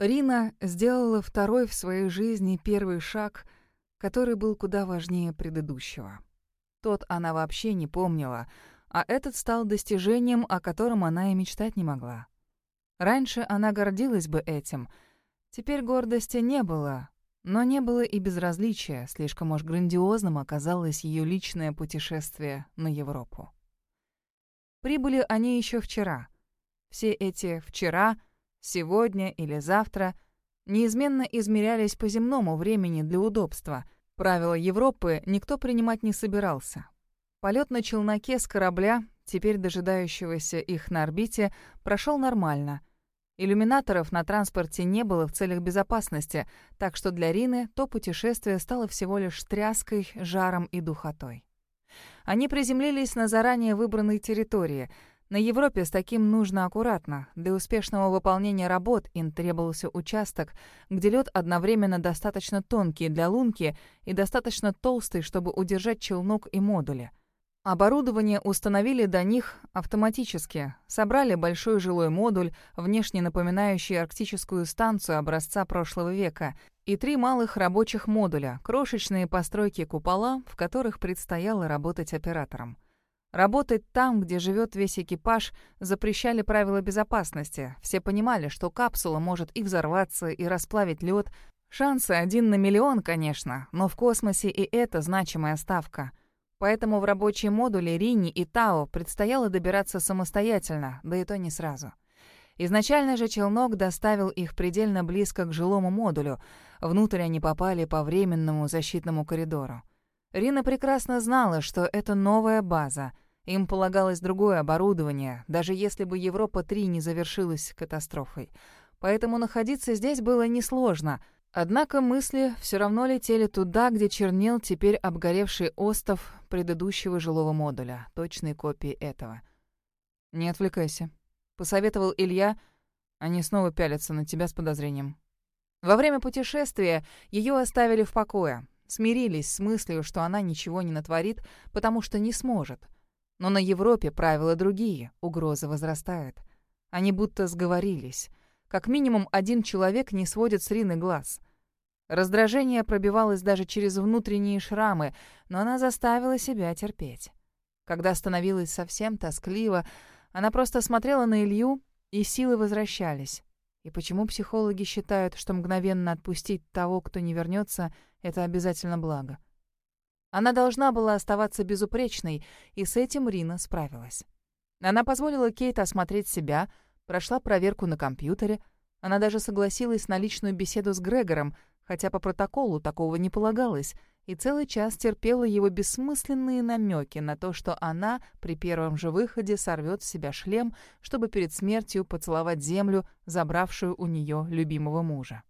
Рина сделала второй в своей жизни первый шаг, который был куда важнее предыдущего. Тот она вообще не помнила, а этот стал достижением, о котором она и мечтать не могла. Раньше она гордилась бы этим. Теперь гордости не было, но не было и безразличия, слишком уж грандиозным оказалось ее личное путешествие на Европу. Прибыли они еще вчера. Все эти «вчера», «сегодня» или «завтра» неизменно измерялись по земному времени для удобства. Правила Европы никто принимать не собирался. Полет на челноке с корабля, теперь дожидающегося их на орбите, прошел нормально — Иллюминаторов на транспорте не было в целях безопасности, так что для Рины то путешествие стало всего лишь тряской, жаром и духотой. Они приземлились на заранее выбранной территории. На Европе с таким нужно аккуратно. Для успешного выполнения работ им требовался участок, где лед одновременно достаточно тонкий для лунки и достаточно толстый, чтобы удержать челнок и модули — Оборудование установили до них автоматически. Собрали большой жилой модуль, внешне напоминающий арктическую станцию образца прошлого века, и три малых рабочих модуля, крошечные постройки купола, в которых предстояло работать оператором. Работать там, где живет весь экипаж, запрещали правила безопасности. Все понимали, что капсула может и взорваться, и расплавить лед. Шансы один на миллион, конечно, но в космосе и это значимая ставка — Поэтому в рабочие модули Рини и Тао предстояло добираться самостоятельно, да и то не сразу. Изначально же челнок доставил их предельно близко к жилому модулю. Внутрь они попали по временному защитному коридору. Рина прекрасно знала, что это новая база. Им полагалось другое оборудование, даже если бы Европа-3 не завершилась катастрофой. Поэтому находиться здесь было несложно — Однако мысли все равно летели туда, где чернел теперь обгоревший остов предыдущего жилого модуля, точной копии этого. «Не отвлекайся», — посоветовал Илья. Они снова пялятся на тебя с подозрением. Во время путешествия ее оставили в покое, смирились с мыслью, что она ничего не натворит, потому что не сможет. Но на Европе правила другие, угрозы возрастают. Они будто сговорились. Как минимум один человек не сводит с Рины глаз. Раздражение пробивалось даже через внутренние шрамы, но она заставила себя терпеть. Когда становилось совсем тоскливо, она просто смотрела на Илью, и силы возвращались. И почему психологи считают, что мгновенно отпустить того, кто не вернется, это обязательно благо? Она должна была оставаться безупречной, и с этим Рина справилась. Она позволила Кейт осмотреть себя, прошла проверку на компьютере. Она даже согласилась на личную беседу с Грегором, хотя по протоколу такого не полагалось, и целый час терпела его бессмысленные намеки на то, что она при первом же выходе сорвет с себя шлем, чтобы перед смертью поцеловать землю, забравшую у нее любимого мужа.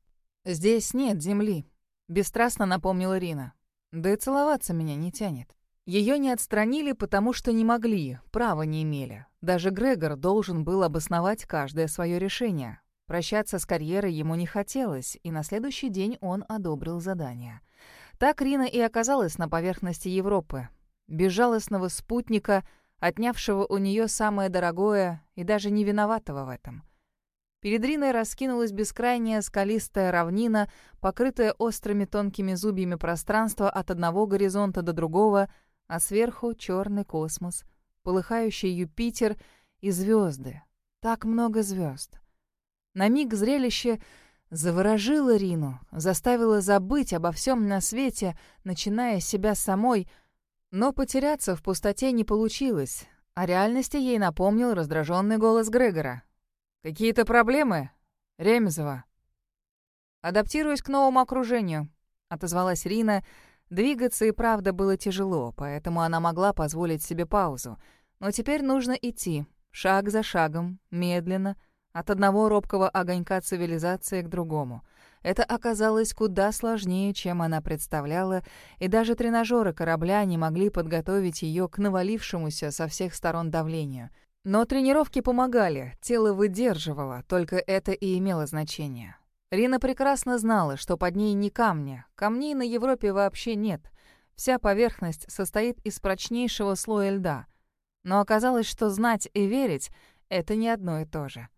«Здесь нет земли», — бесстрастно напомнила Рина. «Да и целоваться меня не тянет». Ее не отстранили, потому что не могли, права не имели. Даже Грегор должен был обосновать каждое свое решение. Прощаться с карьерой ему не хотелось, и на следующий день он одобрил задание. Так Рина и оказалась на поверхности Европы. Безжалостного спутника, отнявшего у нее самое дорогое и даже не виноватого в этом. Перед Риной раскинулась бескрайняя скалистая равнина, покрытая острыми тонкими зубьями пространство от одного горизонта до другого, а сверху черный космос, полыхающий Юпитер и звезды. Так много звезд. На миг зрелище заворожило Рину, заставило забыть обо всем на свете, начиная с себя самой, но потеряться в пустоте не получилось, а реальности ей напомнил раздраженный голос Грегора. «Какие-то проблемы? Ремезова?» «Адаптируюсь к новому окружению», — отозвалась Рина. Двигаться и правда было тяжело, поэтому она могла позволить себе паузу. Но теперь нужно идти, шаг за шагом, медленно, от одного робкого огонька цивилизации к другому. Это оказалось куда сложнее, чем она представляла, и даже тренажеры корабля не могли подготовить ее к навалившемуся со всех сторон давлению. Но тренировки помогали, тело выдерживало, только это и имело значение. Рина прекрасно знала, что под ней не камни, камней на Европе вообще нет. Вся поверхность состоит из прочнейшего слоя льда. Но оказалось, что знать и верить — это не одно и то же.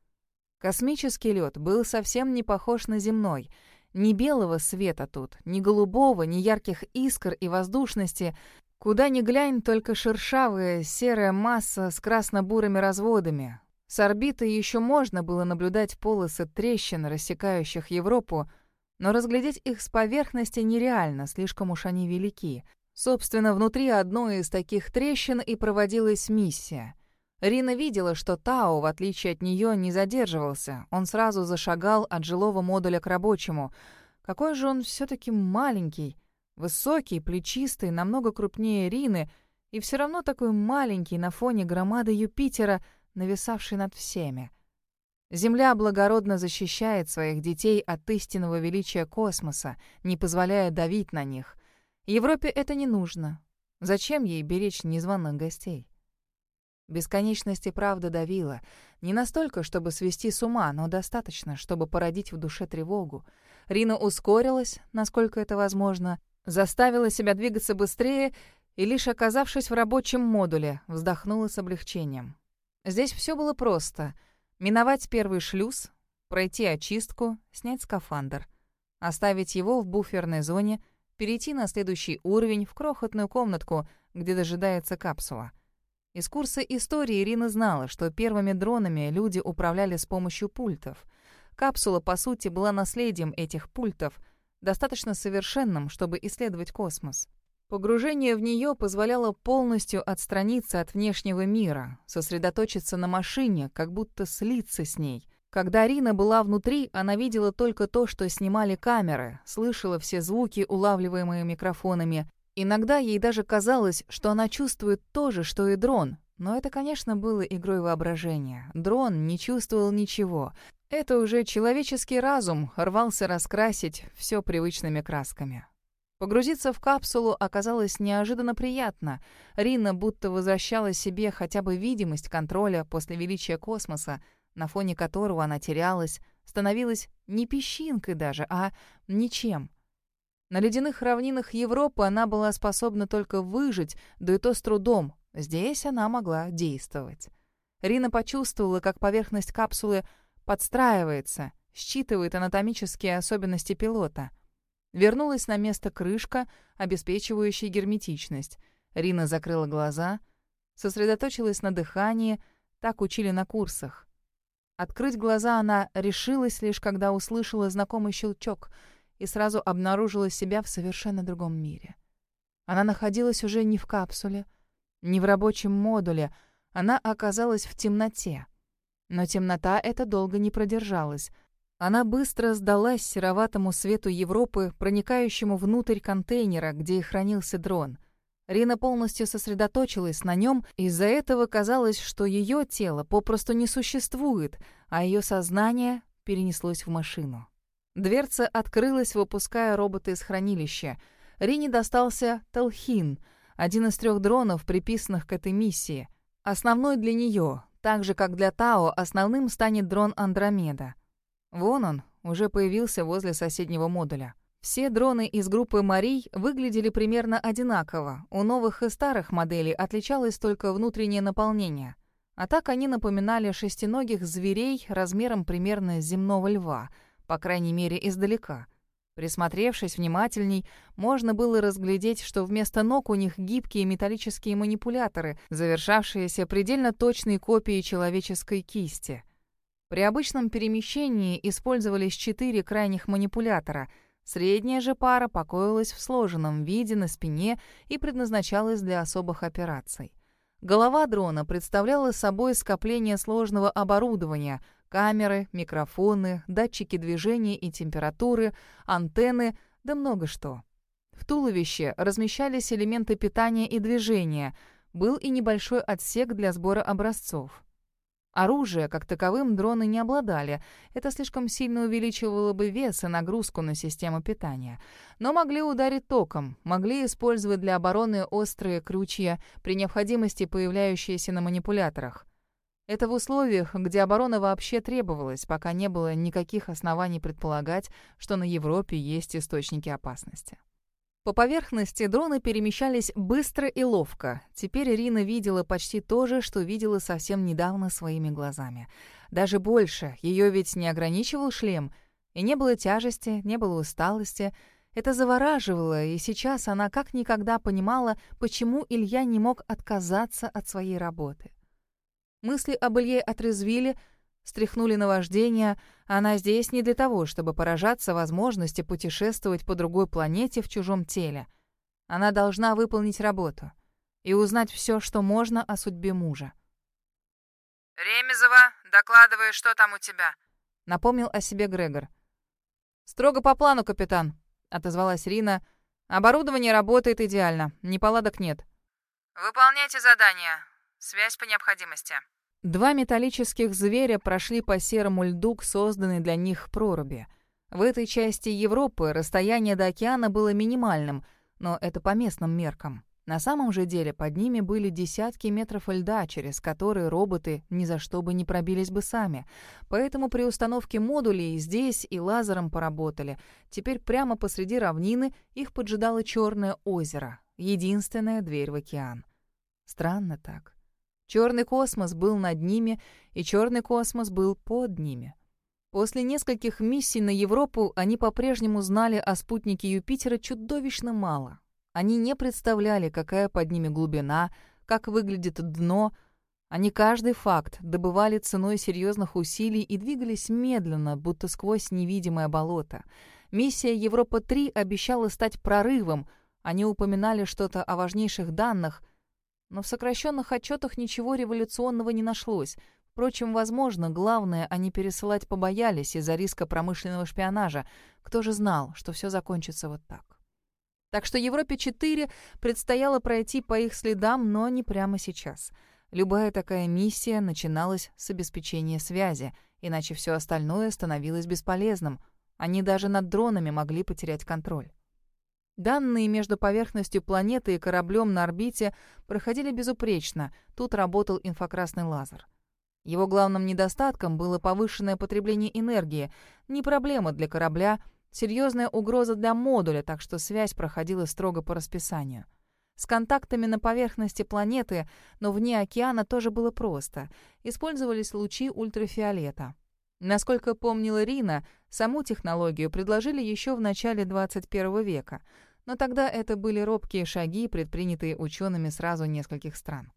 Космический лед был совсем не похож на земной. Ни белого света тут, ни голубого, ни ярких искр и воздушности. Куда ни глянь, только шершавая серая масса с красно-бурыми разводами. С орбиты еще можно было наблюдать полосы трещин, рассекающих Европу, но разглядеть их с поверхности нереально, слишком уж они велики. Собственно, внутри одной из таких трещин и проводилась миссия. Рина видела, что Тао, в отличие от нее, не задерживался. Он сразу зашагал от жилого модуля к рабочему. Какой же он все-таки маленький, высокий, плечистый, намного крупнее Рины, и все равно такой маленький на фоне громады Юпитера, нависавшей над всеми. Земля благородно защищает своих детей от истинного величия космоса, не позволяя давить на них. Европе это не нужно. Зачем ей беречь незваных гостей? Бесконечность и правда давила. Не настолько, чтобы свести с ума, но достаточно, чтобы породить в душе тревогу. Рина ускорилась, насколько это возможно, заставила себя двигаться быстрее и, лишь оказавшись в рабочем модуле, вздохнула с облегчением. Здесь все было просто. Миновать первый шлюз, пройти очистку, снять скафандр, оставить его в буферной зоне, перейти на следующий уровень в крохотную комнатку, где дожидается капсула — из курса истории Ирина знала, что первыми дронами люди управляли с помощью пультов. Капсула, по сути, была наследием этих пультов, достаточно совершенным, чтобы исследовать космос. Погружение в нее позволяло полностью отстраниться от внешнего мира, сосредоточиться на машине, как будто слиться с ней. Когда Рина была внутри, она видела только то, что снимали камеры, слышала все звуки, улавливаемые микрофонами, Иногда ей даже казалось, что она чувствует то же, что и дрон. Но это, конечно, было игрой воображения. Дрон не чувствовал ничего. Это уже человеческий разум рвался раскрасить все привычными красками. Погрузиться в капсулу оказалось неожиданно приятно. Рина будто возвращала себе хотя бы видимость контроля после величия космоса, на фоне которого она терялась, становилась не песчинкой даже, а ничем — на ледяных равнинах Европы она была способна только выжить, да и то с трудом. Здесь она могла действовать. Рина почувствовала, как поверхность капсулы подстраивается, считывает анатомические особенности пилота. Вернулась на место крышка, обеспечивающая герметичность. Рина закрыла глаза, сосредоточилась на дыхании, так учили на курсах. Открыть глаза она решилась лишь когда услышала знакомый щелчок — и сразу обнаружила себя в совершенно другом мире. Она находилась уже не в капсуле, не в рабочем модуле, она оказалась в темноте. Но темнота эта долго не продержалась. Она быстро сдалась сероватому свету Европы, проникающему внутрь контейнера, где и хранился дрон. Рина полностью сосредоточилась на нем, из-за этого казалось, что ее тело попросту не существует, а ее сознание перенеслось в машину. Дверца открылась, выпуская робота из хранилища. Рине достался Талхин, один из трех дронов, приписанных к этой миссии. Основной для нее, так же как для Тао, основным станет дрон Андромеда. Вон он, уже появился возле соседнего модуля. Все дроны из группы Марий выглядели примерно одинаково. У новых и старых моделей отличалось только внутреннее наполнение. А так они напоминали шестиногих зверей размером примерно земного льва — по крайней мере, издалека. Присмотревшись внимательней, можно было разглядеть, что вместо ног у них гибкие металлические манипуляторы, завершавшиеся предельно точной копией человеческой кисти. При обычном перемещении использовались четыре крайних манипулятора. Средняя же пара покоилась в сложенном виде на спине и предназначалась для особых операций. Голова дрона представляла собой скопление сложного оборудования — Камеры, микрофоны, датчики движения и температуры, антенны, да много что. В туловище размещались элементы питания и движения, был и небольшой отсек для сбора образцов. Оружие, как таковым, дроны не обладали. Это слишком сильно увеличивало бы вес и нагрузку на систему питания. Но могли ударить током, могли использовать для обороны острые крючья, при необходимости появляющиеся на манипуляторах. Это в условиях, где оборона вообще требовалась, пока не было никаких оснований предполагать, что на Европе есть источники опасности. По поверхности дроны перемещались быстро и ловко. Теперь Ирина видела почти то же, что видела совсем недавно своими глазами. Даже больше, ее ведь не ограничивал шлем, и не было тяжести, не было усталости. Это завораживало, и сейчас она как никогда понимала, почему Илья не мог отказаться от своей работы. Мысли об Илье отрезвили, стряхнули наваждение. Она здесь не для того, чтобы поражаться возможности путешествовать по другой планете в чужом теле. Она должна выполнить работу и узнать все, что можно о судьбе мужа. «Ремезова, докладывай, что там у тебя?» — напомнил о себе Грегор. «Строго по плану, капитан», — отозвалась Рина. «Оборудование работает идеально, неполадок нет». «Выполняйте задание. Связь по необходимости». Два металлических зверя прошли по серому льду к созданной для них проруби. В этой части Европы расстояние до океана было минимальным, но это по местным меркам. На самом же деле под ними были десятки метров льда, через которые роботы ни за что бы не пробились бы сами. Поэтому при установке модулей здесь и лазером поработали. Теперь прямо посреди равнины их поджидало черное озеро, единственная дверь в океан. Странно так. Черный космос был над ними, и черный космос был под ними. После нескольких миссий на Европу они по-прежнему знали о спутнике Юпитера чудовищно мало. Они не представляли, какая под ними глубина, как выглядит дно. Они каждый факт добывали ценой серьезных усилий и двигались медленно, будто сквозь невидимое болото. Миссия Европа-3 обещала стать прорывом. Они упоминали что-то о важнейших данных — но в сокращенных отчетах ничего революционного не нашлось. Впрочем, возможно, главное, они пересылать побоялись из-за риска промышленного шпионажа. Кто же знал, что все закончится вот так? Так что Европе-4 предстояло пройти по их следам, но не прямо сейчас. Любая такая миссия начиналась с обеспечения связи, иначе все остальное становилось бесполезным. Они даже над дронами могли потерять контроль. Данные между поверхностью планеты и кораблем на орбите проходили безупречно, тут работал инфракрасный лазер. Его главным недостатком было повышенное потребление энергии. Не проблема для корабля, серьезная угроза для модуля, так что связь проходила строго по расписанию. С контактами на поверхности планеты, но вне океана тоже было просто. Использовались лучи ультрафиолета. Насколько помнила Рина, саму технологию предложили еще в начале 21 века — но тогда это были робкие шаги, предпринятые учеными сразу нескольких стран.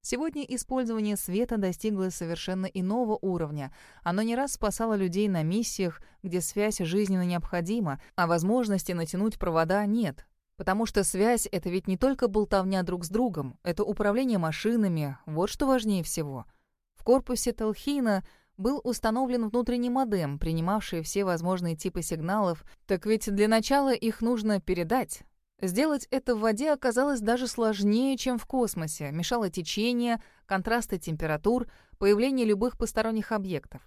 Сегодня использование света достигло совершенно иного уровня. Оно не раз спасало людей на миссиях, где связь жизненно необходима, а возможности натянуть провода нет. Потому что связь — это ведь не только болтовня друг с другом, это управление машинами, вот что важнее всего. В корпусе Телхина был установлен внутренний модем, принимавший все возможные типы сигналов, так ведь для начала их нужно передать. Сделать это в воде оказалось даже сложнее, чем в космосе. Мешало течение, контрасты температур, появление любых посторонних объектов.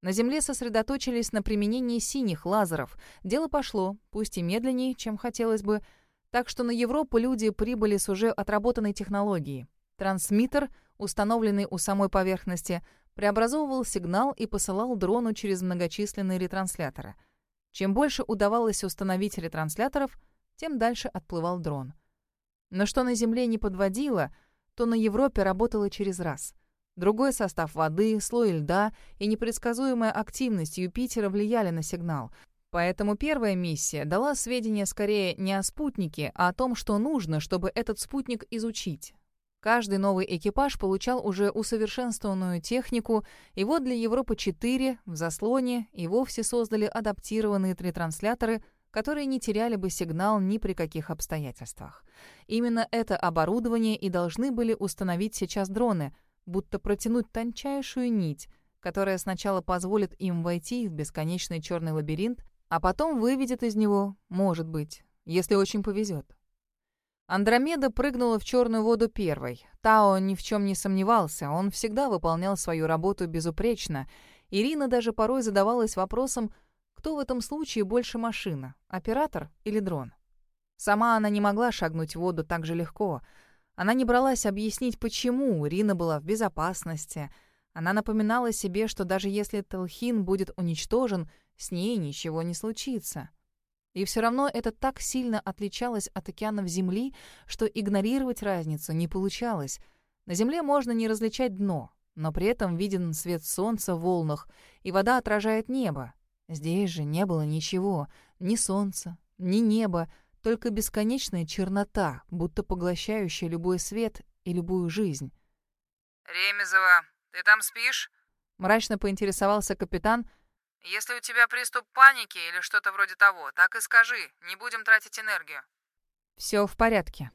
На Земле сосредоточились на применении синих лазеров. Дело пошло, пусть и медленнее, чем хотелось бы. Так что на Европу люди прибыли с уже отработанной технологией. Трансмиттер, установленный у самой поверхности, преобразовывал сигнал и посылал дрону через многочисленные ретрансляторы. Чем больше удавалось установить ретрансляторов, тем дальше отплывал дрон. Но что на Земле не подводило, то на Европе работало через раз. Другой состав воды, слой льда и непредсказуемая активность Юпитера влияли на сигнал. Поэтому первая миссия дала сведения скорее не о спутнике, а о том, что нужно, чтобы этот спутник изучить. Каждый новый экипаж получал уже усовершенствованную технику, и вот для Европы-4 в заслоне и вовсе создали адаптированные ретрансляторы, которые не теряли бы сигнал ни при каких обстоятельствах. Именно это оборудование и должны были установить сейчас дроны, будто протянуть тончайшую нить, которая сначала позволит им войти в бесконечный черный лабиринт, а потом выведет из него, может быть, если очень повезет. Андромеда прыгнула в черную воду первой. Тао ни в чем не сомневался, он всегда выполнял свою работу безупречно. Ирина даже порой задавалась вопросом, кто в этом случае больше машина, оператор или дрон. Сама она не могла шагнуть в воду так же легко. Она не бралась объяснить, почему Ирина была в безопасности. Она напоминала себе, что даже если Телхин будет уничтожен, с ней ничего не случится. И все равно это так сильно отличалось от океанов Земли, что игнорировать разницу не получалось. На Земле можно не различать дно, но при этом виден свет солнца в волнах, и вода отражает небо. Здесь же не было ничего, ни солнца, ни неба, только бесконечная чернота, будто поглощающая любой свет и любую жизнь. «Ремезова, ты там спишь?» Мрачно поинтересовался капитан. «Если у тебя приступ паники или что-то вроде того, так и скажи, не будем тратить энергию». Все в порядке.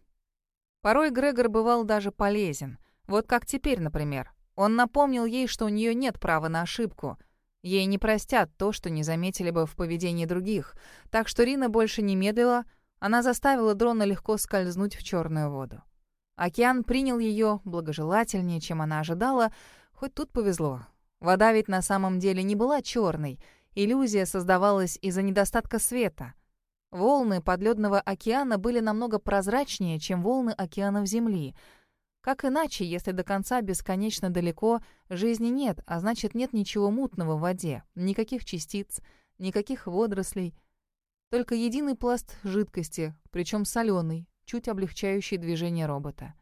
Порой Грегор бывал даже полезен. Вот как теперь, например. Он напомнил ей, что у нее нет права на ошибку. Ей не простят то, что не заметили бы в поведении других. Так что Рина больше не медлила, она заставила дрона легко скользнуть в черную воду. Океан принял ее благожелательнее, чем она ожидала, хоть тут повезло. Вода ведь на самом деле не была черной. Иллюзия создавалась из-за недостатка света. Волны подледного океана были намного прозрачнее, чем волны океанов Земли. Как иначе, если до конца бесконечно далеко жизни нет, а значит нет ничего мутного в воде, никаких частиц, никаких водорослей, только единый пласт жидкости, причем соленый, чуть облегчающий движение робота.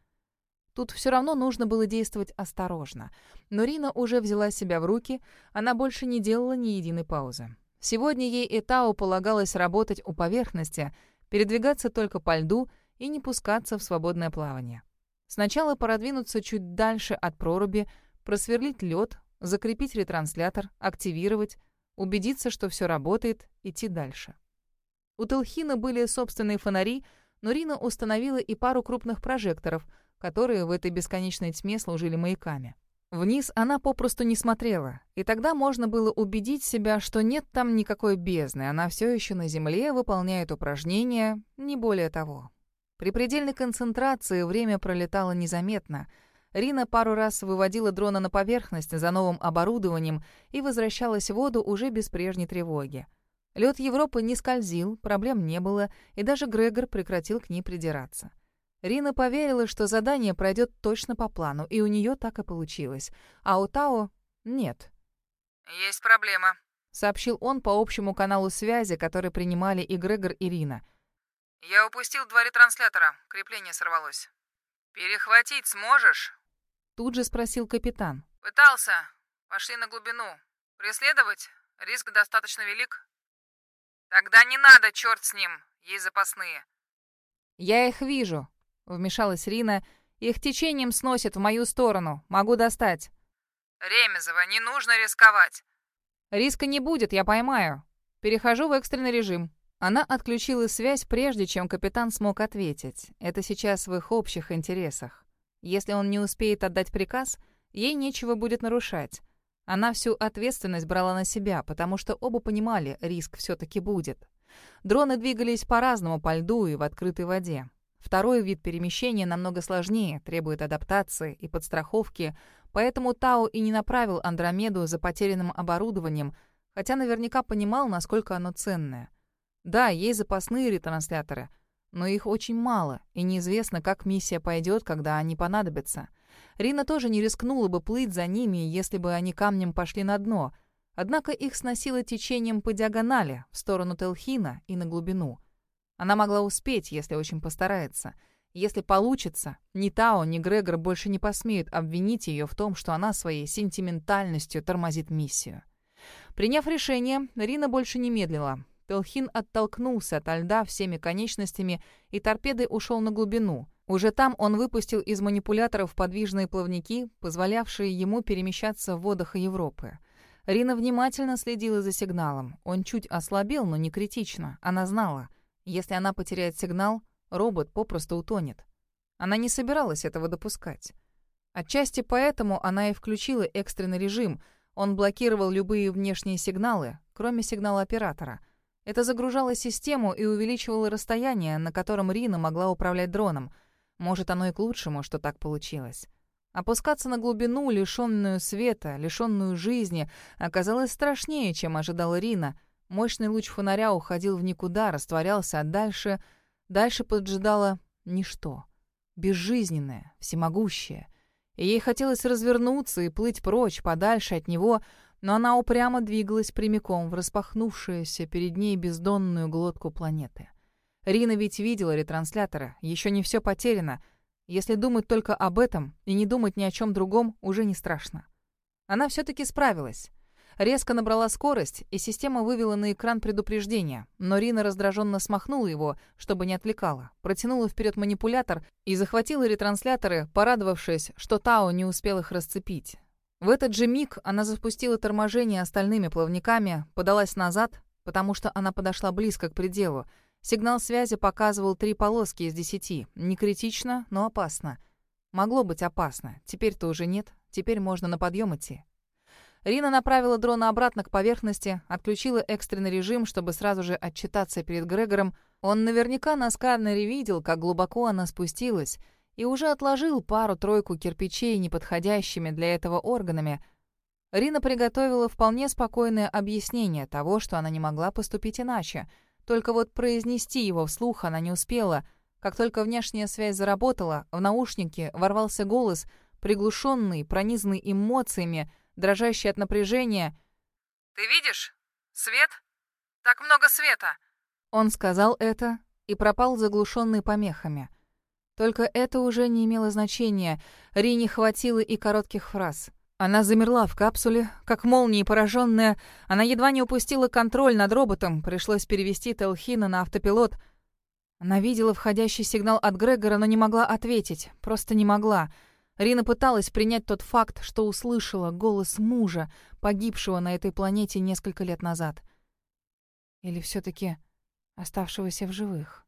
Тут все равно нужно было действовать осторожно. Но Рина уже взяла себя в руки, она больше не делала ни единой паузы. Сегодня ей и Тао полагалось работать у поверхности, передвигаться только по льду и не пускаться в свободное плавание. Сначала продвинуться чуть дальше от проруби, просверлить лед, закрепить ретранслятор, активировать, убедиться, что все работает, идти дальше. У Телхина были собственные фонари, но Рина установила и пару крупных прожекторов — которые в этой бесконечной тьме служили маяками. Вниз она попросту не смотрела, и тогда можно было убедить себя, что нет там никакой бездны, она все еще на земле выполняет упражнения, не более того. При предельной концентрации время пролетало незаметно. Рина пару раз выводила дрона на поверхность за новым оборудованием и возвращалась в воду уже без прежней тревоги. Лед Европы не скользил, проблем не было, и даже Грегор прекратил к ней придираться. Рина поверила, что задание пройдет точно по плану, и у нее так и получилось. А у Тао нет. «Есть проблема», — сообщил он по общему каналу связи, который принимали и Грегор, и Рина. «Я упустил два ретранслятора. Крепление сорвалось. Перехватить сможешь?» Тут же спросил капитан. «Пытался. Пошли на глубину. Преследовать? Риск достаточно велик?» «Тогда не надо, черт с ним. Есть запасные». «Я их вижу», Вмешалась Рина. «Их течением сносит в мою сторону. Могу достать». «Ремезова, не нужно рисковать». «Риска не будет, я поймаю. Перехожу в экстренный режим». Она отключила связь, прежде чем капитан смог ответить. Это сейчас в их общих интересах. Если он не успеет отдать приказ, ей нечего будет нарушать. Она всю ответственность брала на себя, потому что оба понимали, риск все таки будет. Дроны двигались по-разному по льду и в открытой воде. Второй вид перемещения намного сложнее, требует адаптации и подстраховки, поэтому Тао и не направил Андромеду за потерянным оборудованием, хотя наверняка понимал, насколько оно ценное. Да, есть запасные ретрансляторы, но их очень мало, и неизвестно, как миссия пойдет, когда они понадобятся. Рина тоже не рискнула бы плыть за ними, если бы они камнем пошли на дно, однако их сносило течением по диагонали, в сторону Телхина и на глубину — она могла успеть, если очень постарается. Если получится, ни Тао, ни Грегор больше не посмеют обвинить ее в том, что она своей сентиментальностью тормозит миссию. Приняв решение, Рина больше не медлила. Телхин оттолкнулся от льда всеми конечностями, и торпедой ушел на глубину. Уже там он выпустил из манипуляторов подвижные плавники, позволявшие ему перемещаться в водах Европы. Рина внимательно следила за сигналом. Он чуть ослабел, но не критично. Она знала. Если она потеряет сигнал, робот попросту утонет. Она не собиралась этого допускать. Отчасти поэтому она и включила экстренный режим. Он блокировал любые внешние сигналы, кроме сигнала оператора. Это загружало систему и увеличивало расстояние, на котором Рина могла управлять дроном. Может, оно и к лучшему, что так получилось. Опускаться на глубину, лишенную света, лишенную жизни, оказалось страшнее, чем ожидала Рина — Мощный луч фонаря уходил в никуда, растворялся, а дальше... Дальше поджидало ничто. Безжизненное, всемогущее. И ей хотелось развернуться и плыть прочь, подальше от него, но она упрямо двигалась прямиком в распахнувшуюся перед ней бездонную глотку планеты. Рина ведь видела ретрансляторы, еще не все потеряно. Если думать только об этом и не думать ни о чем другом, уже не страшно. Она все-таки справилась. Резко набрала скорость, и система вывела на экран предупреждение, но Рина раздраженно смахнула его, чтобы не отвлекала, протянула вперед манипулятор и захватила ретрансляторы, порадовавшись, что Тао не успел их расцепить. В этот же миг она запустила торможение остальными плавниками, подалась назад, потому что она подошла близко к пределу. Сигнал связи показывал три полоски из десяти. Не критично, но опасно. Могло быть опасно. Теперь-то уже нет. Теперь можно на подъем идти. Рина направила дрона обратно к поверхности, отключила экстренный режим, чтобы сразу же отчитаться перед Грегором. Он наверняка на сканере видел, как глубоко она спустилась, и уже отложил пару-тройку кирпичей, неподходящими для этого органами. Рина приготовила вполне спокойное объяснение того, что она не могла поступить иначе. Только вот произнести его вслух она не успела. Как только внешняя связь заработала, в наушнике ворвался голос, приглушенный, пронизанный эмоциями, дрожащий от напряжения. «Ты видишь? Свет? Так много света!» Он сказал это и пропал заглушенный помехами. Только это уже не имело значения. Рине хватило и коротких фраз. Она замерла в капсуле, как молнией пораженная. Она едва не упустила контроль над роботом. Пришлось перевести Телхина на автопилот. Она видела входящий сигнал от Грегора, но не могла ответить. Просто не могла. Рина пыталась принять тот факт, что услышала голос мужа, погибшего на этой планете несколько лет назад. Или все таки оставшегося в живых.